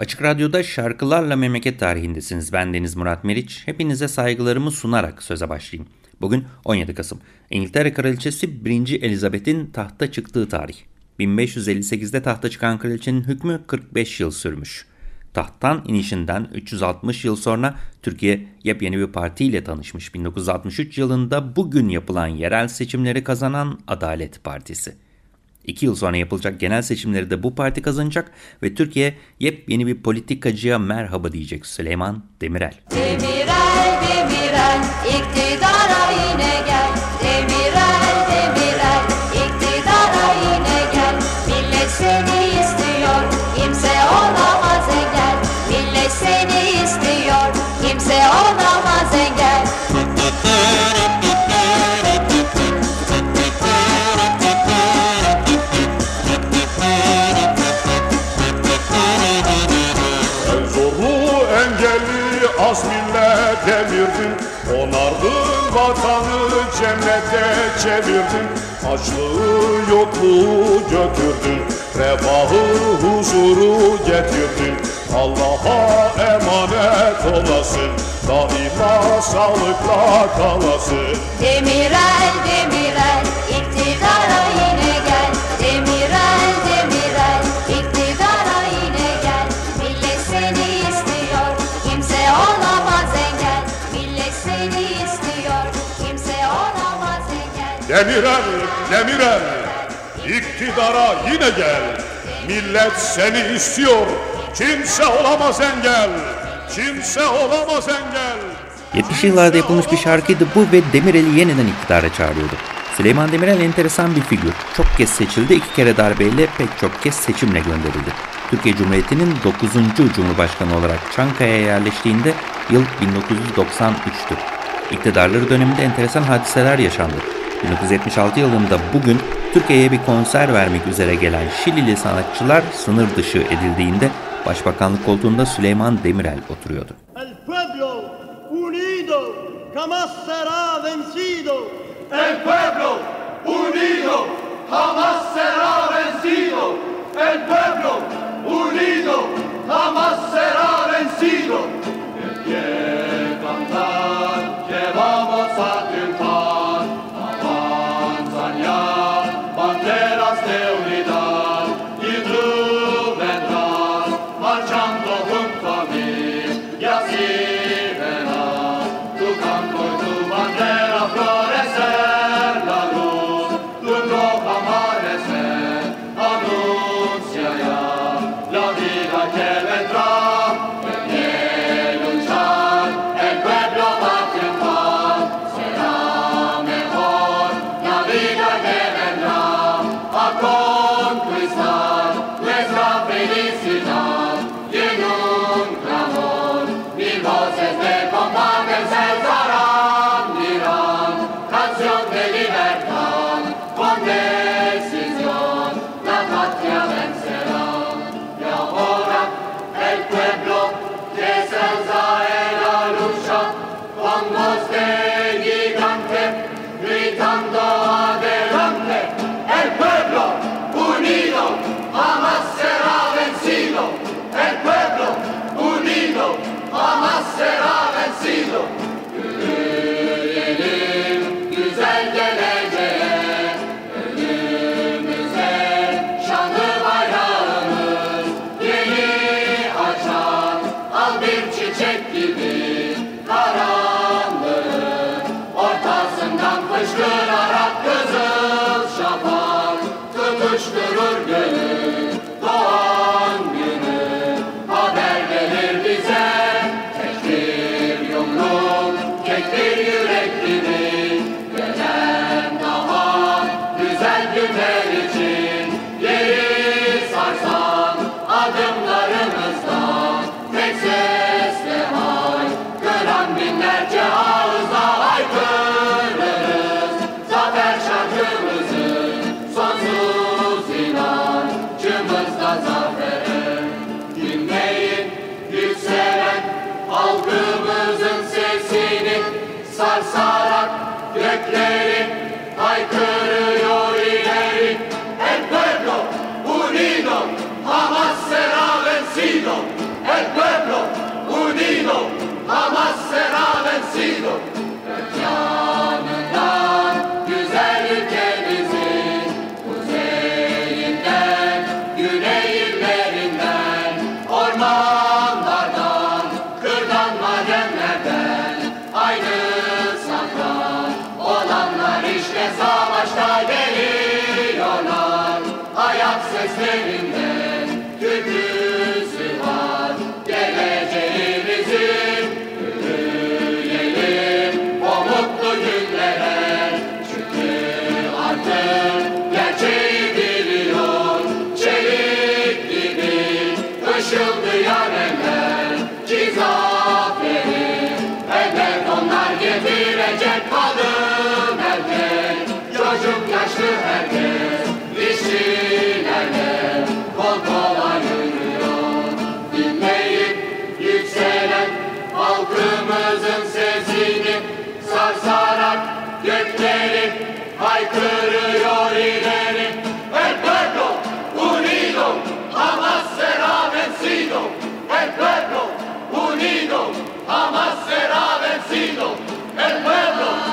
Açık Radyo'da şarkılarla memleket tarihindesiniz. Ben Deniz Murat Meriç. Hepinize saygılarımı sunarak söze başlayayım. Bugün 17 Kasım. İngiltere Kraliçesi 1. Elizabeth'in tahta çıktığı tarih. 1558'de tahta çıkan kraliçenin hükmü 45 yıl sürmüş. Tahttan inişinden 360 yıl sonra Türkiye yepyeni bir partiyle tanışmış. 1963 yılında bugün yapılan yerel seçimleri kazanan Adalet Partisi. İki yıl sonra yapılacak genel seçimleri de bu parti kazanacak ve Türkiye yepyeni bir politikacıya merhaba diyecek Süleyman Demirel. Demirel, Demirel, iktidara çevirdin. Açlığı yokluğu götürdün. Refahı huzuru getirdin. Allah'a emanet olasın. Daima sağlıkla kalasın. Demirel, Demirel, Demirel, Demirel, iktidara yine gel. Millet seni istiyor, kimse olamaz engel. Kimse olamaz engel. 70'li yıllarda yapılmış bir şarkıydı bu ve Demirel'i yeniden iktidara çağırıyordu. Süleyman Demirel enteresan bir figür. Çok kez seçildi, iki kere darbeyle pek çok kez seçimle gönderildi. Türkiye Cumhuriyeti'nin 9. Cumhurbaşkanı olarak Çankaya'ya yerleştiğinde yıl 1993'tü. İktidarları döneminde enteresan hadiseler yaşandı. 1976 yılında bugün Türkiye'ye bir konser vermek üzere gelen Şilili sanatçılar sınır dışı edildiğinde Başbakanlık koltuğunda Süleyman Demirel oturuyordu. El pueblo unido jamás será vencido. El pueblo unido jamás será vencido. El pueblo unido jamás será vencido. De sarsarak gökleri haykırıyor ileri. El pueblo unido jamás será vencido. El pueblo unido jamás será vencido. El pueblo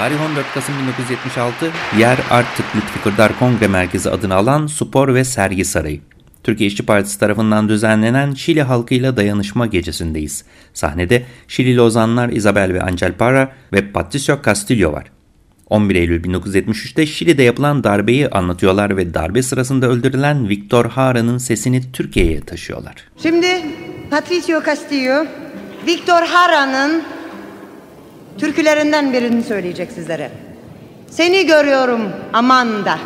Tarih 14 Kasım 1976, yer artık Lütfi Kırdar Kongre Merkezi adını alan Spor ve Sergi Sarayı. Türkiye İşçi Partisi tarafından düzenlenen Şili halkıyla dayanışma gecesindeyiz. Sahnede Şilili ozanlar Isabel ve Angel Parra ve Patricio Castillo var. 11 Eylül 1973'te Şili'de yapılan darbeyi anlatıyorlar ve darbe sırasında öldürülen Victor Hara'nın sesini Türkiye'ye taşıyorlar. Şimdi Patricio Castillo, Victor Hara'nın türkülerinden birini söyleyecek sizlere. Seni görüyorum Amanda.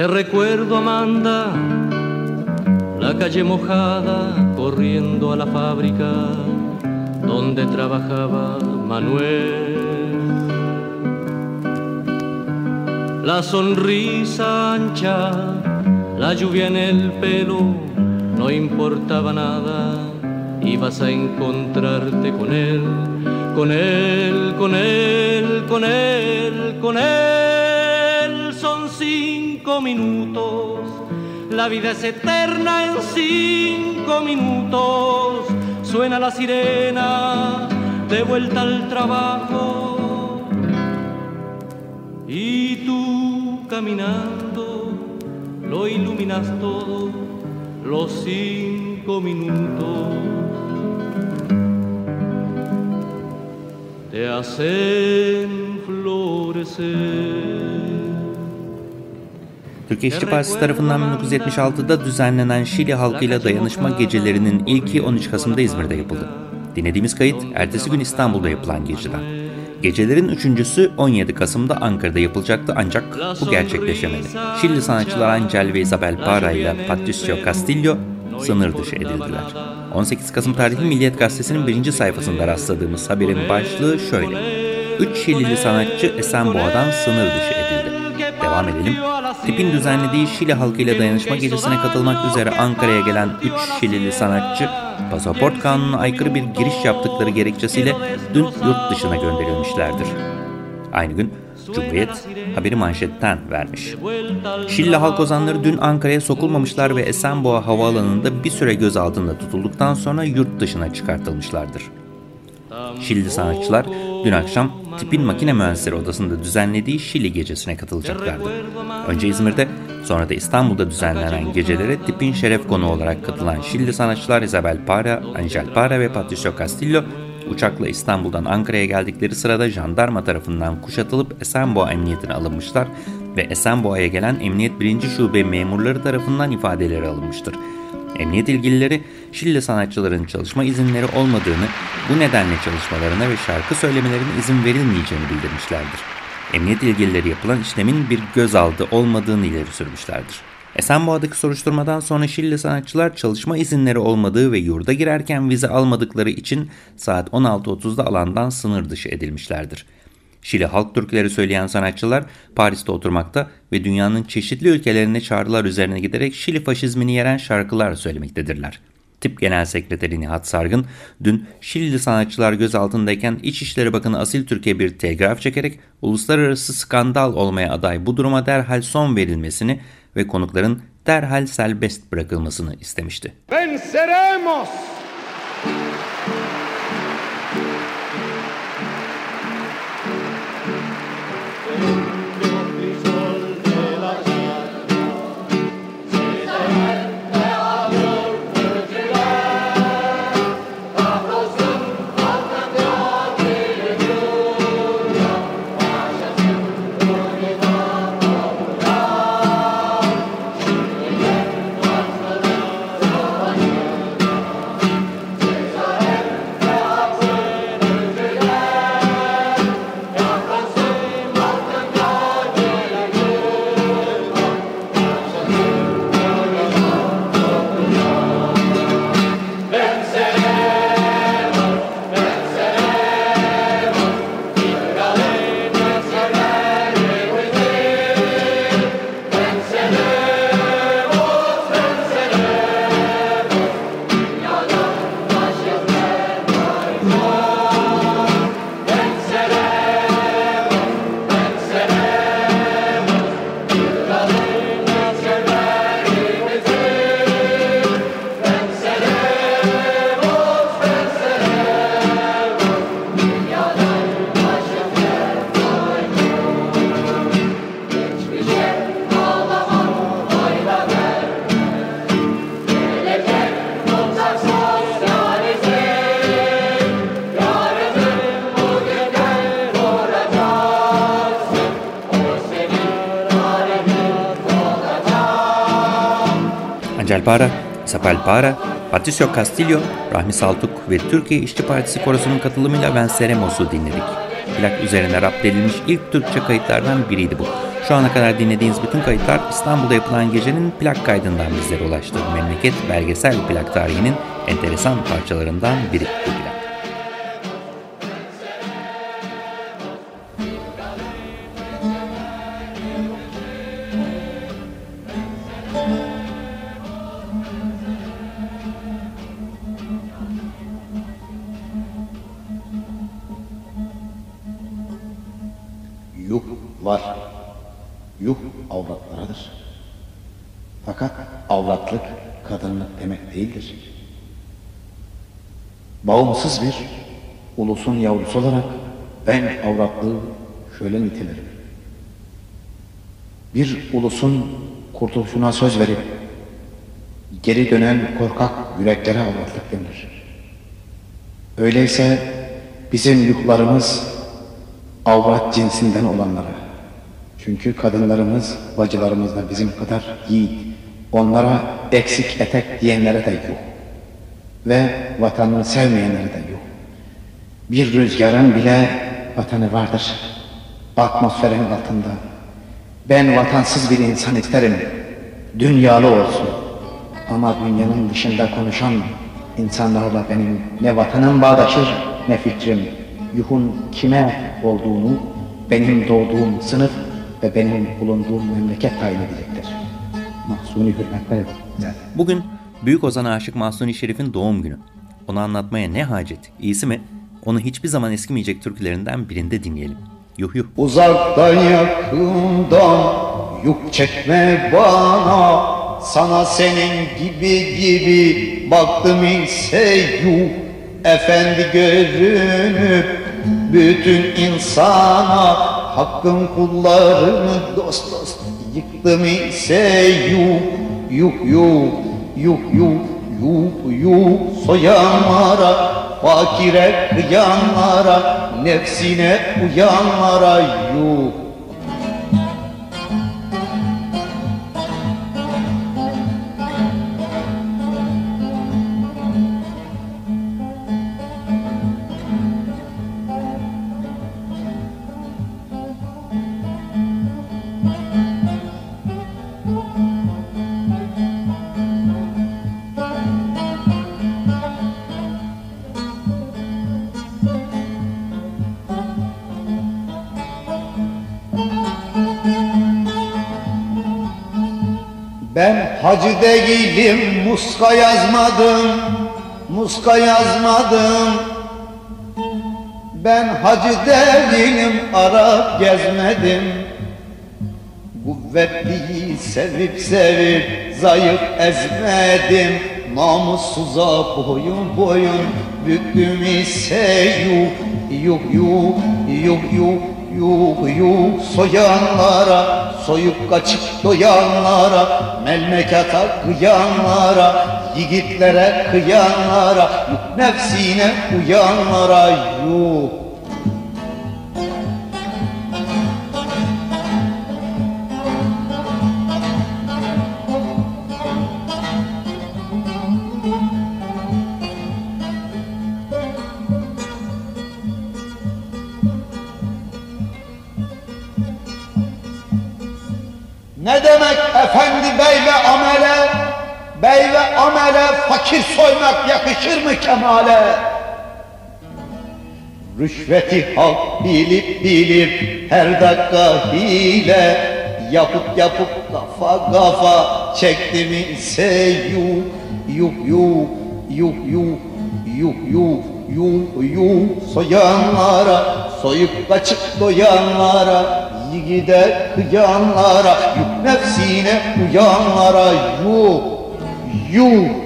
Te recuerdo, Amanda, la calle mojada corriendo a la fábrica donde trabajaba Manuel. La sonrisa ancha, la lluvia en el pelo, no importaba nada, ibas a encontrarte con él, con él, con él, con él, con él. Son cinco minutos, la vida es eterna en cinco minutos. Suena la sirena de vuelta al trabajo y tú caminando lo iluminas todo los cinco minutos te hacen florecer. Türkiye İşçi Partisi tarafından 1976'da düzenlenen Şili halkıyla dayanışma gecelerinin ilki 13 Kasım'da İzmir'de yapıldı. Dinlediğimiz kayıt ertesi gün İstanbul'da yapılan geceden. Gecelerin üçüncüsü 17 Kasım'da Ankara'da yapılacaktı ancak bu gerçekleşemedi. Şili sanatçılar Angel ve Isabel Parra ile Patricio Castillo sınır dışı edildiler. 18 Kasım tarihli Milliyet Gazetesi'nin birinci sayfasında rastladığımız haberin başlığı şöyle. Üç Şilili sanatçı Esenboğa'dan sınır dışı edildi. Devam edelim. Tip'in düzenlediği Şili halkıyla dayanışma gecesine katılmak üzere Ankara'ya gelen 3 Şilili sanatçı pasaport kanununa aykırı bir giriş yaptıkları gerekçesiyle dün yurt dışına gönderilmişlerdir. Aynı gün Cumhuriyet haberi manşetten vermiş. Şili halk ozanları dün Ankara'ya sokulmamışlar ve Esenboğa havaalanında bir süre gözaltında tutulduktan sonra yurt dışına çıkartılmışlardır. Şili sanatçılar dün akşam Tip'in Makine Mühendisleri Odası'nda düzenlediği Şili gecesine katılacaklardı. Önce İzmir'de sonra da İstanbul'da düzenlenen gecelere Tip'in şeref konu olarak katılan Şili sanatçılar Isabel Para, Angel Para ve Patricio Castillo Uçakla İstanbul'dan Ankara'ya geldikleri sırada jandarma tarafından kuşatılıp Esenboğa Emniyetine alınmışlar ve Esenboğa'ya gelen Emniyet 1. Şube memurları tarafından ifadeleri alınmıştır. Emniyet ilgilileri Şili sanatçıların çalışma izinleri olmadığını, bu nedenle çalışmalarına ve şarkı söylemelerine izin verilmeyeceğini bildirmişlerdir. Emniyet ilgilileri yapılan işlemin bir gözaltı olmadığını ileri sürmüşlerdir. Esenboğa'daki soruşturmadan sonra Şili sanatçılar çalışma izinleri olmadığı ve yurda girerken vize almadıkları için saat 16.30'da alandan sınır dışı edilmişlerdir. Şili halk türküleri söyleyen sanatçılar Paris'te oturmakta ve dünyanın çeşitli ülkelerine çağrılar üzerine giderek Şili faşizmini yeren şarkılar söylemektedirler. Tip Genel Sekreteri Nihat Sargın, dün Şilili sanatçılar gözaltındayken İçişleri Bakanı Asil Türkiye bir telgraf çekerek uluslararası skandal olmaya aday bu duruma derhal son verilmesini ve konukların derhal serbest bırakılmasını istemişti. Para, Isabel Para, Patricio Castillo, Rahmi Saltuk ve Türkiye İşçi Partisi Korosu'nun katılımıyla Venceremos'u dinledik. Plak üzerine rap edilmiş ilk Türkçe kayıtlardan biriydi bu. Şu ana kadar dinlediğiniz bütün kayıtlar İstanbul'da yapılan gecenin plak kaydından bizlere ulaştı. Memleket belgesel plak tarihinin enteresan parçalarından biri bu plak. Bağımsız bir ulusun yavrusu olarak ben avratlığı şöyle nitelerim. Bir ulusun kurtuluşuna söz verip geri dönen korkak yüreklere avratlık denir. Öyleyse bizim yuhlarımız avrat cinsinden olanlara. Çünkü kadınlarımız, bacılarımız da bizim kadar yiğit. Onlara eksik etek diyenlere de yok. Ve vatanını sevmeyenlere de yok. Bir rüzgarın bile vatanı vardır. Atmosferin altında. Ben vatansız bir insan isterim. Dünyalı olsun. Ama dünyanın dışında konuşan insanlarla benim ne vatanım bağdaşır ne fikrim. Yuhun kime olduğunu benim doğduğum sınıf ve benim bulunduğum memleket tayin edecektir. Mahsuni hürmetler. Bugün Büyük Ozan Aşık Mahsuni Şerif'in doğum günü. Onu anlatmaya ne hacet? İyisi mi? Onu hiçbir zaman eskimeyecek türkülerinden birinde dinleyelim. Yuh yuh. Uzaktan yakından yük çekme bana Sana senin gibi gibi baktım ise yuh Efendi görünüp bütün insana Hakkın kullarını dost dost yıktım ise yuh Yuh yuh yuh yuh yuh yuh soyamara fakire kıyanlara, nefsine uyanlara yuh. Hacı değilim, muska yazmadım, muska yazmadım. Ben hacı değilim, Arap gezmedim. Kuvvetliyi sevip sevip zayıf ezmedim. Namussuza boyun boyun büktüm ise yuh yuh yuh yuh yuh yuh yuh soyanlara soyup kaçıp doyanlara melmekata kıyanlara yigitlere kıyanlara nefsine uyanlara. Yuh fakir soymak yakışır mı kemale? Rüşveti halk bilip bilip her dakika hile. Yapıp yapıp kafa kafa çekti mi ise yuh yuh yuh yuh yuh yuh yuh yuh yuh. Soyanlara soyup kaçıp doyanlara Yigide kıyanlara yuh nefsine uyanlara yuh yuh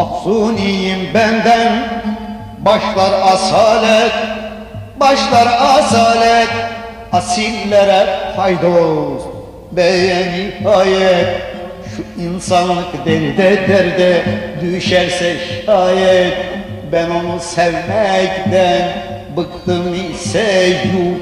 Mahzuniyim benden. Başlar asalet Başlar asalet. Asillere faydos Beye nihayet Şu insanlık derde derde Düşerse şayet. Ben onu sevmekten Bıktım ise yuh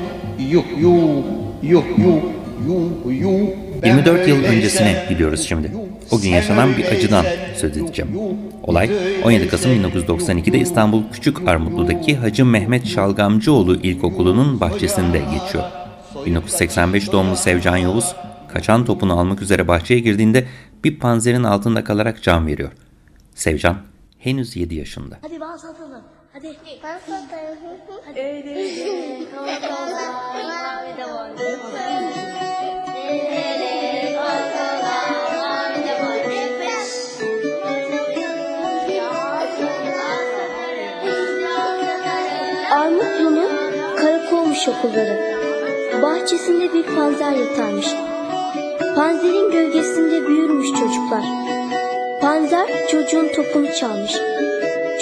Yuh yuh Yuh yuh Yuh yuh. 24 yıl öncesine gidiyoruz şimdi. O gün yaşanan bir acıdan söz edeceğim. Olay 17 Kasım 1992'de İstanbul Küçük Armutlu'daki Hacı Mehmet Şalgamcıoğlu İlkokulu'nun bahçesinde geçiyor. 1985 doğumlu Sevcan Yavuz kaçan topunu almak üzere bahçeye girdiğinde bir panzerin altında kalarak can veriyor. Sevcan henüz 7 yaşında. Hadi bana satalım. Hadi. Ben satarım. Hadi. Evet. Mavi de var. Karakolmuş okulları. Bahçesinde bir panzer yatarmış. Panzerin gölgesinde büyürmüş çocuklar. Panzer çocuğun topunu çalmış.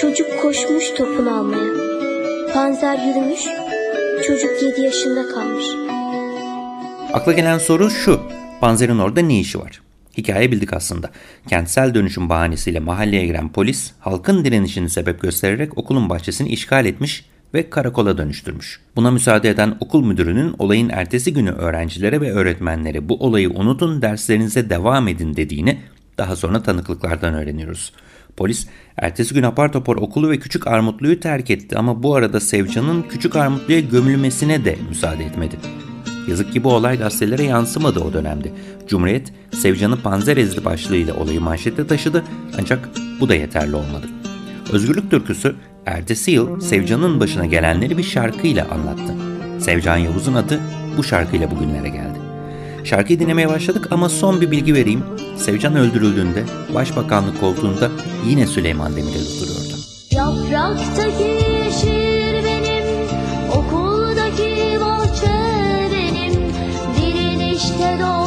Çocuk koşmuş topunu almaya. Panzer yürümüş. Çocuk 7 yaşında kalmış. Akla gelen soru şu. Panzer'in orada ne işi var? Hikaye bildik aslında. Kentsel dönüşüm bahanesiyle mahalleye giren polis halkın direnişini sebep göstererek okulun bahçesini işgal etmiş ve karakola dönüştürmüş. Buna müsaade eden okul müdürünün olayın ertesi günü öğrencilere ve öğretmenlere bu olayı unutun derslerinize devam edin dediğini daha sonra tanıklıklardan öğreniyoruz. Polis ertesi gün apar topar okulu ve Küçük Armutlu'yu terk etti ama bu arada Sevcan'ın Küçük Armutlu'ya gömülmesine de müsaade etmedi. Yazık ki bu olay gazetelere yansımadı o dönemde. Cumhuriyet, Sevcan'ı panzer ezdi başlığıyla olayı manşette taşıdı ancak bu da yeterli olmadı. Özgürlük türküsü ertesi yıl Sevcan'ın başına gelenleri bir şarkıyla anlattı. Sevcan Yavuz'un adı bu şarkıyla bugünlere geldi. Şarkıyı dinlemeye başladık ama son bir bilgi vereyim. Sevcan öldürüldüğünde başbakanlık koltuğunda yine Süleyman Demirel oturuyordu. Yapraktaki yeşil benim, okuldaki bahçe benim, direnişte doğru.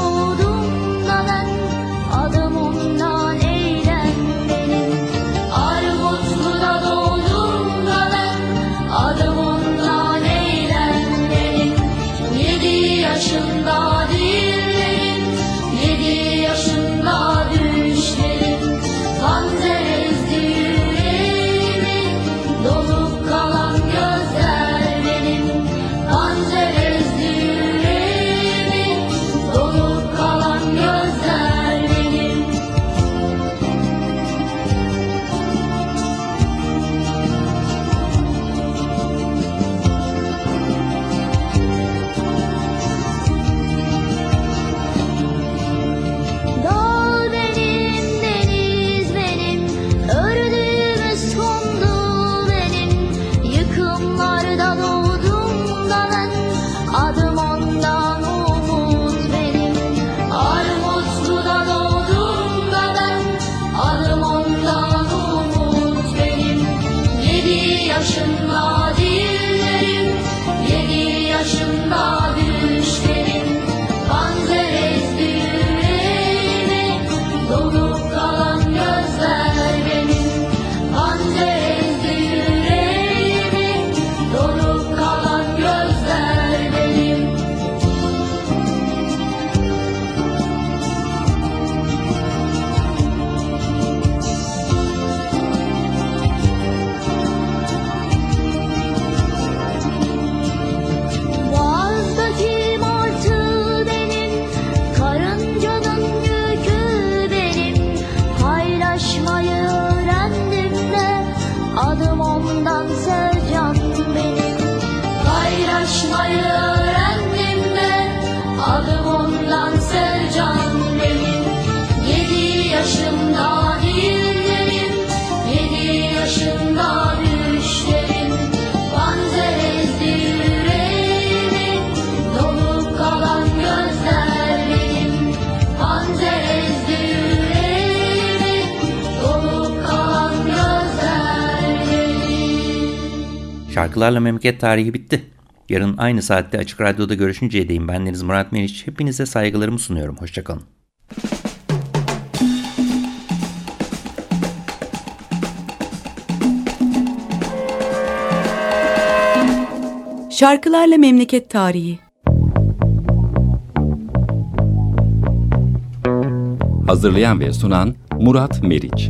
yaşında değillerim, yedi yaşında Adım ondan Sercan benim. Paylaşmayı Şarkılarla memleket tarihi bitti. Yarın aynı saatte Açık Radyo'da görüşünceye değin. Ben Deniz Murat Meriç. Hepinize saygılarımı sunuyorum. Hoşçakalın. Şarkılarla Memleket Tarihi Hazırlayan ve sunan Murat Meriç